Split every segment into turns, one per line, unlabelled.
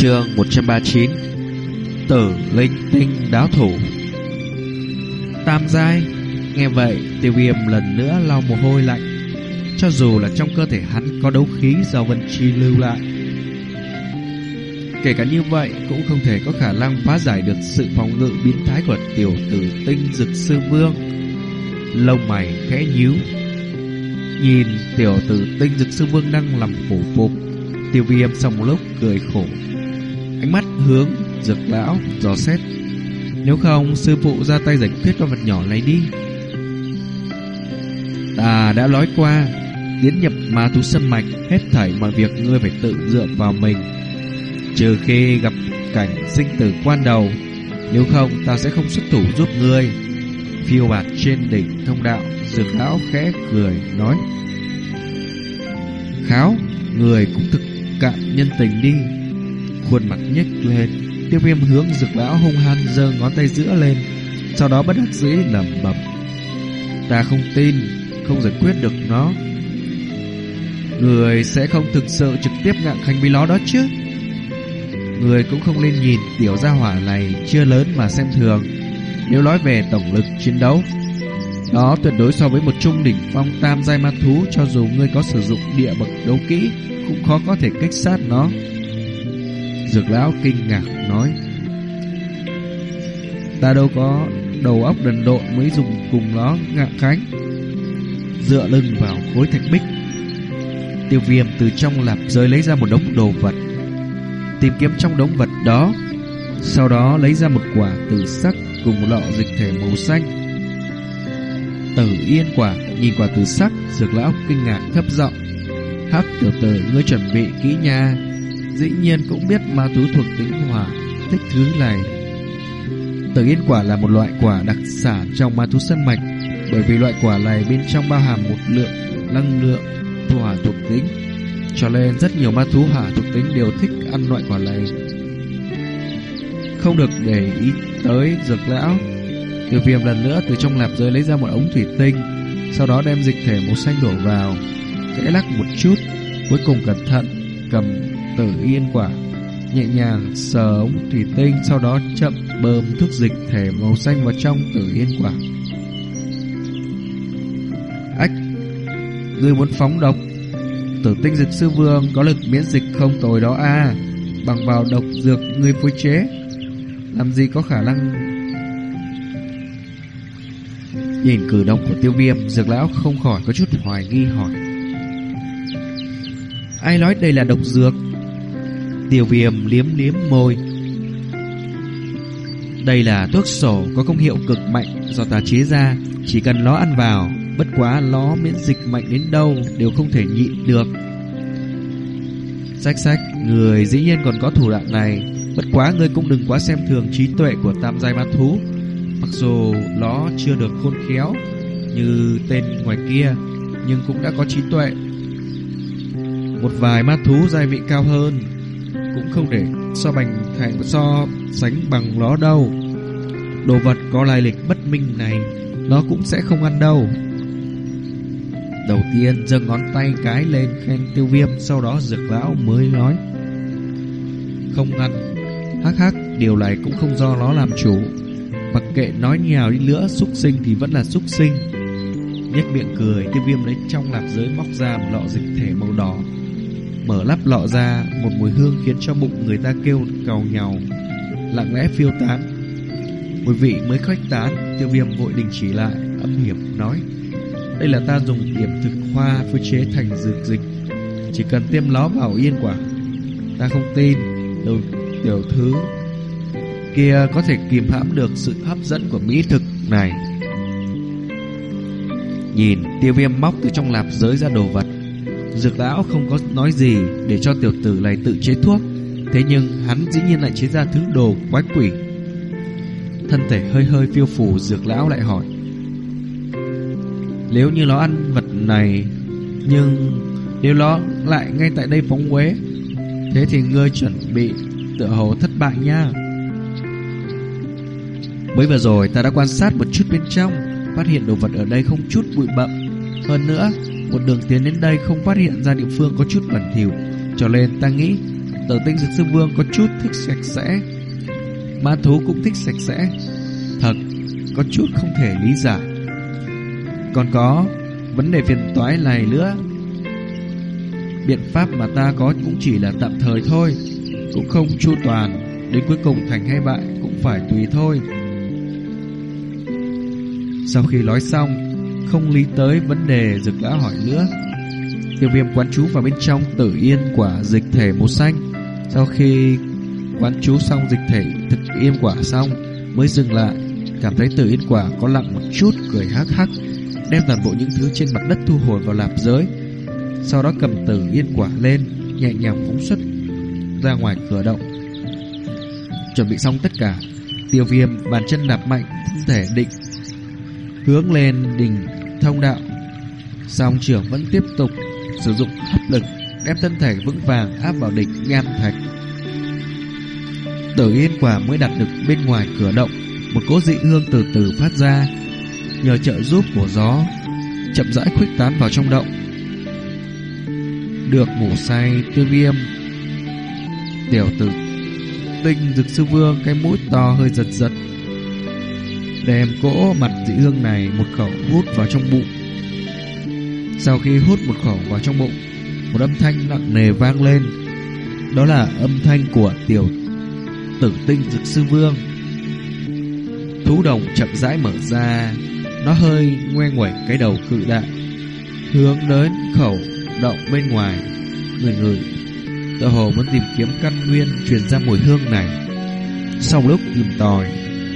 Chương 139 Tử linh tinh đáo thủ. Tam giai, Nghe vậy, tiêu viêm lần nữa lau mồ hôi lạnh. Cho dù là trong cơ thể hắn có đấu khí do vân chi lưu lại, Kể cả như vậy cũng không thể có khả năng phá giải được sự phòng ngự biến thái của tiểu tử tinh dực sư vương. Lông mày khẽ nhíu, Nhìn tiểu tử tinh dực sư vương đang làm phủ phục Tiêu viêm sau một lúc cười khổ. Ánh mắt hướng, dược lão, dò xét. Nếu không, sư phụ ra tay giải quyết con vật nhỏ này đi. Ta đã nói qua, Tiến nhập ma thú sân mạch, Hết thảy mọi việc ngươi phải tự dựa vào mình. Trừ khi gặp cảnh sinh tử quan đầu, Nếu không, ta sẽ không xuất thủ giúp ngươi. Phiêu bạt trên đỉnh thông đạo, Dược lão khẽ cười, nói, Kháo, Người cũng thực cạn nhân tình đi. Khuôn mặt nhếch lên, Tiêu viêm hướng dược lão hung hăng giơ ngón tay giữa lên, Sau đó bất đắc dĩ lẩm bẩm. Ta không tin, Không giải quyết được nó. Người sẽ không thực sự trực tiếp ngạng khanh với ló đó chứ? Người cũng không nên nhìn tiểu gia hỏa này chưa lớn mà xem thường. Nếu nói về tổng lực chiến đấu, Đó tuyệt đối so với một trung đỉnh phong tam giai ma thú Cho dù ngươi có sử dụng địa bậc đấu kỹ, Cũng khó có thể kích sát nó. Dược lão kinh ngạc nói, Ta đâu có đầu óc đần độn mới dùng cùng nó ngạng khánh. Dựa lưng vào khối thạch bích, Tiêu viêm từ trong lạp giới lấy ra một đống đồ vật. Tìm kiếm trong đống vật đó, Sau đó lấy ra một quả tử sắc Cùng một lọ dịch thể màu xanh. Tử yên quả, Nhìn quả tử sắc, Dược lão kinh ngạc thấp giọng, Hắc tiểu tử ngươi chuẩn bị kỹ nha. Dĩ nhiên cũng biết ma thú thuộc tính hỏa, Thích thứ này. Tử yên quả là một loại quả đặc sản Trong ma thú sân mạch, Bởi vì loại quả này bên trong bao hàm một lượng Năng lượng hỏa thuộc tính, Cho nên rất nhiều ma thú hỏa thuộc tính Đều thích ăn loại quả này. Không được để ý tới dược lão. Tiêu viêm lần nữa từ trong lạp giới lấy ra một ống thủy tinh, Sau đó đem dịch thể màu xanh đổ vào Kẽ lắc một chút, Cuối cùng cẩn thận cầm tử yên quả. Nhẹ nhàng sờ ống thủy tinh, Sau đó chậm bơm thuốc dịch thể màu xanh vào trong tử yên quả. Ách, Ngươi muốn phóng độc. Tử tinh dịch sư vương có lực miễn dịch không tồi đó a. Bằng vào độc dược ngươi phối chế, Làm gì có khả năng? Nhìn cử động của tiêu viêm, Dược lão không khỏi có chút hoài nghi hỏi. Ai nói đây là độc dược? Tiêu viêm liếm liếm môi. Đây là thuốc sổ có công hiệu cực mạnh Do ta chế ra. Chỉ cần nó ăn vào, Bất quá nó miễn dịch mạnh đến đâu Đều không thể nhịn được. Sách sách Người dĩ nhiên còn có thủ đoạn này. Bất quá ngươi cũng đừng quá xem thường trí tuệ của tam giai ma thú. Mặc dù nó chưa được khôn khéo Như tên ngoài kia, Nhưng cũng đã có trí tuệ. Một vài ma thú giai vị cao hơn. Cũng không để so bằng thành so sánh bằng nó đâu. Đồ vật có lai lịch bất minh này, Nó cũng sẽ không ăn đâu. Đầu tiên, giơ ngón tay cái lên khen tiêu viêm, Sau đó dược lão mới nói, Không ăn. Hắc hắc, điều này cũng không do nó làm chủ. Mặc kệ nói nhào đi nữa Xúc sinh thì vẫn là xúc sinh. Nhếch miệng cười, Tiêu viêm lấy trong lạp giới móc ra một lọ dịch thể màu đỏ. Mở lắp lọ ra Một mùi hương khiến cho bụng người ta kêu cầu nhào, Lặng lẽ phiêu tán. Mùi vị mới khách tán, Tiêu viêm vội đình chỉ lại, Âm hiểm nói, đây là ta dùng điểm thực hoa phối chế thành dược dịch, Chỉ cần tiêm nó vào yên quả. Ta không tin đâu tiểu thứ Kia có thể kìm hãm được sự hấp dẫn của mỹ thực này. Nhìn tiêu viêm móc từ trong lạp giới ra đồ vật Dược lão không có nói gì Để cho tiểu tử này tự chế thuốc. Thế nhưng hắn dĩ nhiên lại chế ra thứ đồ quái quỷ. Thân thể hơi hơi phiêu phù, Dược lão lại hỏi, nếu như nó ăn vật này, Nhưng nếu nó lại ngay tại đây phóng quế Thế thì ngươi chuẩn bị tựa hồ thất bại nha. Mới vừa rồi ta đã quan sát một chút bên trong, Phát hiện đồ vật ở đây không chút bụi bậm Hơn nữa một đường tiến đến đây không phát hiện ra địa phương có chút bẩn thỉu. Cho nên ta nghĩ Tử tinh dược sư vương có chút thích sạch sẽ. Ma thú cũng thích sạch sẽ. Thật, Có chút không thể lý giải. Còn có Vấn đề phiền toái này nữa. Biện pháp mà ta có cũng chỉ là tạm thời thôi, Cũng không chu toàn, Đến cuối cùng thành hay bại Cũng phải tùy thôi. Sau khi nói xong không lý tới vấn đề Dực đã hỏi nữa. Tiêu viêm quán chú vào bên trong tử yên quả dịch thể màu xanh. Sau khi quán chú xong dịch thể thực yên quả xong, Mới dừng lại. Cảm thấy tử yên quả có lặng một chút, cười hắc hắc, Đem toàn bộ những thứ trên mặt đất thu hồi vào lạp giới. Sau đó cầm tử yên quả lên, Nhẹ nhàng phóng xuất ra ngoài cửa động. Chuẩn bị xong tất cả, Tiêu viêm bàn chân đạp mạnh, Thân thể định Hướng lên đỉnh thông đạo Song trưởng vẫn tiếp tục sử dụng hấp lực đem thân thể vững vàng áp vào đỉnh nham thạch. Tử Yên Quả mới đặt được bên ngoài cửa động, một cỗ dị hương từ từ phát ra, nhờ trợ giúp của gió, chậm rãi khuếch tán vào trong động. Được ngủ say tiêu viêm, tiểu tử tinh dực sư vương cái mũi to hơi giật giật, đem cỗ mặt dị hương này một khẩu hút vào trong bụng. Sau khi hút một khẩu vào trong bụng, Một âm thanh nặng nề vang lên. Đó là âm thanh của tiểu tử tinh dực sư vương. Thú đồng chậm rãi mở ra, Nó hơi ngoe nguẩy cái đầu cự đại, Hướng đến khẩu động bên ngoài. Người người, Tựa hồ muốn tìm kiếm căn nguyên Truyền ra mùi hương này. Sau lúc tìm tòi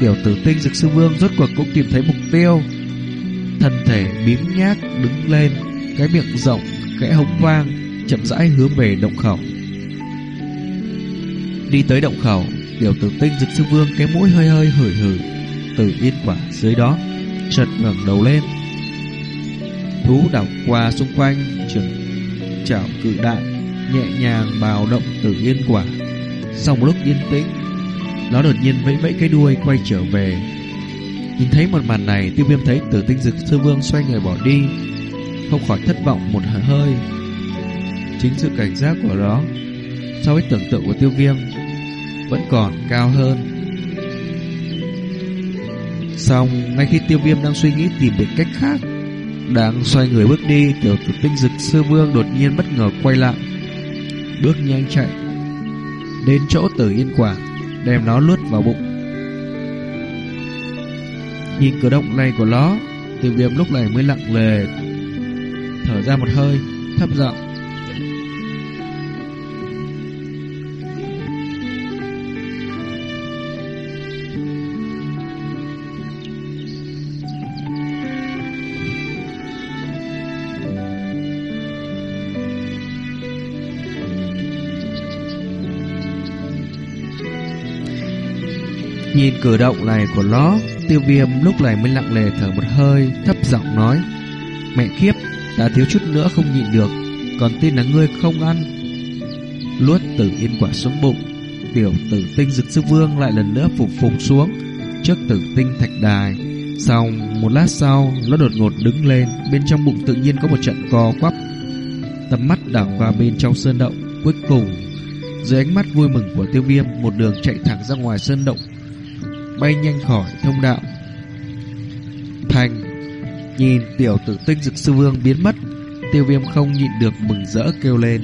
Tiểu tử tinh dực sư vương rốt cuộc cũng tìm thấy mục tiêu. Thân thể biến nhác đứng lên, Cái miệng rộng, Khẽ hống vang, Chậm rãi hướng về động khẩu. Đi tới động khẩu, Tiểu tử tinh dực sư vương cái mũi hơi hơi hửi hửi, Từ yên quả dưới đó, Chợt ngẩng đầu lên. Thú đảo qua xung quanh, Trường chảo cự đại, Nhẹ nhàng bào động từ yên quả. Sau một lúc yên tĩnh nó đột nhiên vẫy vẫy cái đuôi, quay trở về. Nhìn thấy một màn này, Tiêu viêm thấy tử tinh dực sư vương xoay người bỏ đi, Không khỏi thất vọng một hơi. Chính sự cảnh giác của nó, So với tưởng tượng của tiêu viêm, Vẫn còn cao hơn. Xong, Ngay khi tiêu viêm đang suy nghĩ tìm được cách khác, Đang xoay người bước đi, Tiểu tử tinh dực sư vương đột nhiên bất ngờ quay lại, Bước nhanh chạy Đến chỗ tử yên quả Đem nó lướt vào bụng. Nhìn cử động này của nó Tiêu viêm lúc này mới lặng lề, Thở ra một hơi, Thấp giọng Nhìn cử động này của nó, Tiêu viêm lúc này mới lặng lề thở một hơi, Thấp giọng nói, Mẹ kiếp, đã thiếu chút nữa không nhịn được, Còn tin là ngươi không ăn. Luốt tử yên quả xuống bụng, Tiểu tử tinh dực sư vương lại lần nữa phục phục xuống Trước tử tinh thạch đài. Xong, một lát sau, Nó đột ngột đứng lên, Bên trong bụng tự nhiên có một trận co quắp. Tầm mắt đảo qua bên trong sơn động, Cuối cùng, Dưới ánh mắt vui mừng của tiêu viêm, Một đường chạy thẳng ra ngoài sơn động bay nhanh khỏi thông đạo. Thành nhìn tiểu tử tinh dực sư vương biến mất, tiêu viêm không nhịn được mừng rỡ kêu lên.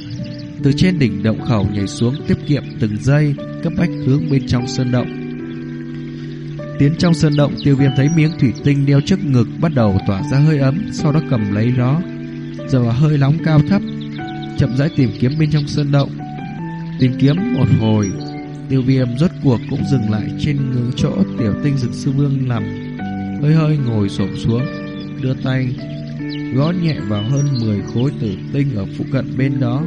Từ trên đỉnh động khẩu nhảy xuống tiết kiệm từng giây, cấp bách hướng bên trong sơn động. Tiến trong sơn động, tiêu viêm thấy miếng thủy tinh đeo trước ngực bắt đầu tỏa ra hơi ấm, sau đó cầm lấy nó. Giờ hơi nóng cao thấp, chậm rãi tìm kiếm bên trong sơn động. Tìm kiếm một hồi, Tiêu viêm rốt cuộc cũng dừng lại trên ngưỡng chỗ tiểu tinh dực sư vương nằm, Hơi hơi ngồi xổm xuống, Đưa tay Gõ nhẹ vào hơn 10 khối tử tinh ở phụ cận bên đó.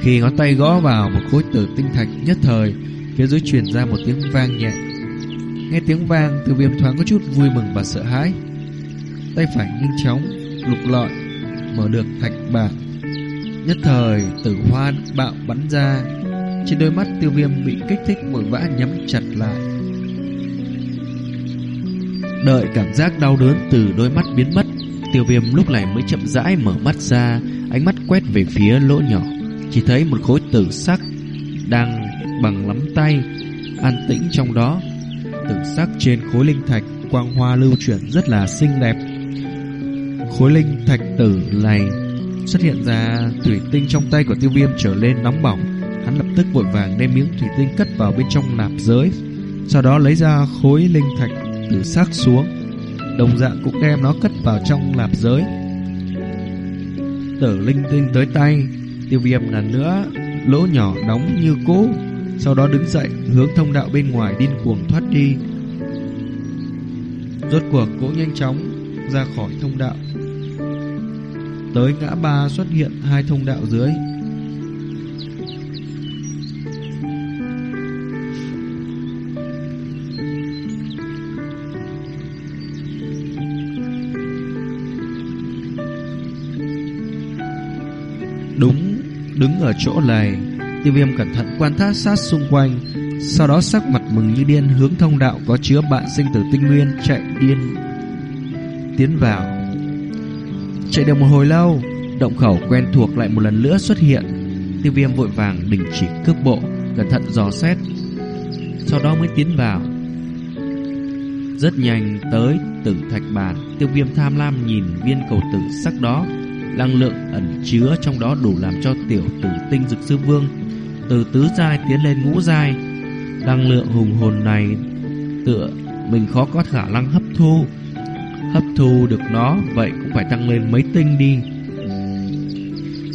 Khi ngón tay gõ vào một khối tử tinh thạch nhất thời, Phía dưới truyền ra một tiếng vang nhẹ. Nghe tiếng vang, Tiêu viêm thoáng có chút vui mừng và sợ hãi. Tay phải nhanh chóng Lục lọi, Mở được thạch bạc. Nhất thời tử hoa bạo bắn ra trên đôi mắt tiêu viêm bị kích thích vội vã nhắm chặt lại. Đợi cảm giác đau đớn từ đôi mắt biến mất, Tiêu viêm lúc này mới chậm rãi mở mắt ra, Ánh mắt quét về phía lỗ nhỏ. Chỉ thấy một khối tử sắc Đang bằng lắm tay, An tĩnh trong đó. Tử sắc trên khối linh thạch Quang hoa lưu chuyển rất là xinh đẹp. Khối linh thạch tử này Xuất hiện ra thủy tinh trong tay của tiêu viêm trở lên nóng bỏng tức vội vàng đem miếng thủy tinh cất vào bên trong nạp giới, Sau đó lấy ra khối linh thạch từ xác xuống, Đồng dạng cũng đem nó cất vào trong nạp giới. Tử linh tinh tới tay, Tiêu viêm lần nữa, Lỗ nhỏ đóng như cũ, Sau đó đứng dậy, hướng thông đạo bên ngoài điên cuồng thoát đi. Rốt cuộc cũng nhanh chóng ra khỏi thông đạo. Tới ngã ba xuất hiện hai thông đạo dưới. Đúng, đứng ở chỗ này, tiêu viêm cẩn thận quan sát sát xung quanh, sau đó sắc mặt mừng như điên hướng thông đạo có chứa bạn sinh tử tinh nguyên chạy điên tiến vào. Chạy được một hồi lâu, động khẩu quen thuộc lại một lần nữa xuất hiện. Tiêu viêm vội vàng đình chỉ cước bộ, cẩn thận dò xét, sau đó mới tiến vào. Rất nhanh tới tử thạch bàn, tiêu viêm tham lam nhìn viên cầu tử sắc đó, năng lượng ẩn chứa trong đó đủ làm cho tiểu tử tinh dực sư vương từ tứ giai tiến lên ngũ giai. Năng lượng hùng hồn này tựa mình khó có khả năng hấp thu. Hấp thu được nó vậy cũng phải tăng lên mấy tinh đi.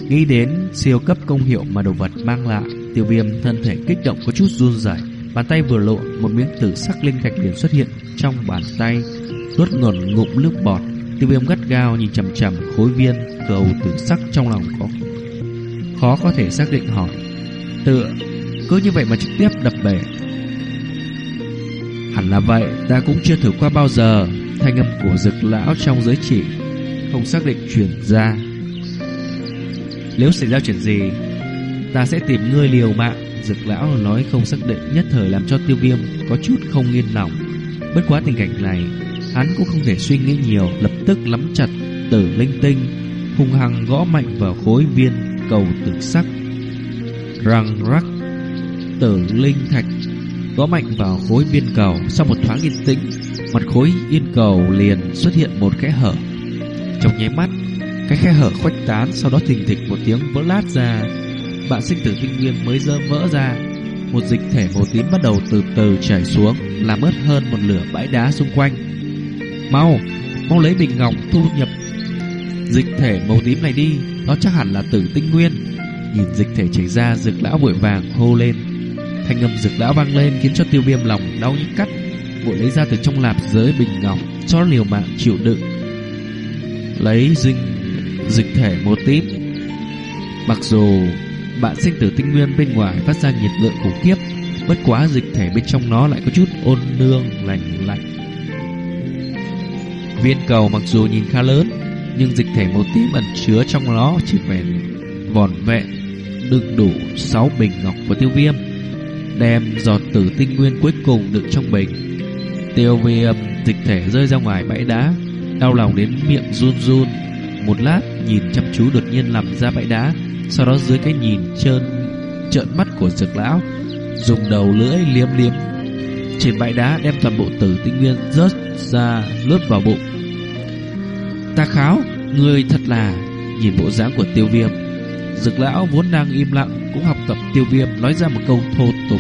Nghĩ đến siêu cấp công hiệu mà đồ vật mang lại, tiêu viêm thân thể kích động có chút run rẩy, bàn tay vừa lộ một miếng tử sắc linh thạch liền xuất hiện trong bàn tay, nuốt ngổn ngụm nước bọt. Tiêu viêm gắt gao nhìn chầm chầm khối viên cầu tử sắc trong lòng có khó có thể xác định hỏi tựa, cứ như vậy mà trực tiếp đập bể. Hẳn là vậy, ta cũng chưa thử qua bao giờ. Thanh âm của dực lão trong giới chỉ không xác định chuyển ra. Nếu xảy ra chuyện gì, ta sẽ tìm ngươi liều mạng. Dực lão nói không xác định nhất thời làm cho tiêu viêm có chút không yên lòng. Bất quá tình cảnh này hắn cũng không thể suy nghĩ nhiều lập tức nắm chặt tử linh tinh hung hăng gõ mạnh vào khối viên cầu tử sắc. Răng rắc, tử linh thạch gõ mạnh vào khối viên cầu. Sau một thoáng yên tĩnh, mặt khối yên cầu liền xuất hiện một kẽ hở. Trong nháy mắt, cái khe hở khuếch tán, sau đó thình thịch một tiếng vỡ lát ra. Bạn sinh tử kinh nguyên mới dơ vỡ ra. Một dịch thể màu tím bắt đầu từ từ chảy xuống, làm ướt hơn một lửa bãi đá xung quanh. Mau, mau lấy bình ngọc thu nhập dịch thể màu tím này đi. Nó chắc hẳn là tử tinh nguyên. Nhìn dịch thể chảy ra Dực lão vội vàng hô lên. Thanh âm dực lão vang lên Khiến cho tiêu viêm lòng đau như cắt. Vội lấy ra từ trong lạp giới bình ngọc Cho liều mạng chịu đựng. Lấy dinh dịch thể màu tím. Mặc dù bạn sinh tử tinh nguyên bên ngoài phát ra nhiệt lượng khủng khiếp Bất quá dịch thể bên trong nó lại có chút ôn nương lành lạnh Viên cầu mặc dù nhìn khá lớn, nhưng dịch thể màu tím ẩn chứa trong nó chỉ vẹn vòn vẹn đựng đủ 6 bình ngọc của tiêu viêm, đem giọt tử tinh nguyên cuối cùng đựng trong bình. Tiêu viêm dịch thể rơi ra ngoài bãi đá, đau lòng đến miệng run run. Một lát, nhìn chăm chú đột nhiên nằm ra bãi đá, sau đó dưới cái nhìn trơn, trợn mắt của dược lão, dùng đầu lưỡi liếm liếm. Trên bãi đá đem toàn bộ tử tinh nguyên rớt ra, lướt vào bụng. Ta kháo, người thật là Nhìn bộ dáng của tiêu viêm. Dực lão vốn đang im lặng Cũng học tập tiêu viêm nói ra một câu thô tục.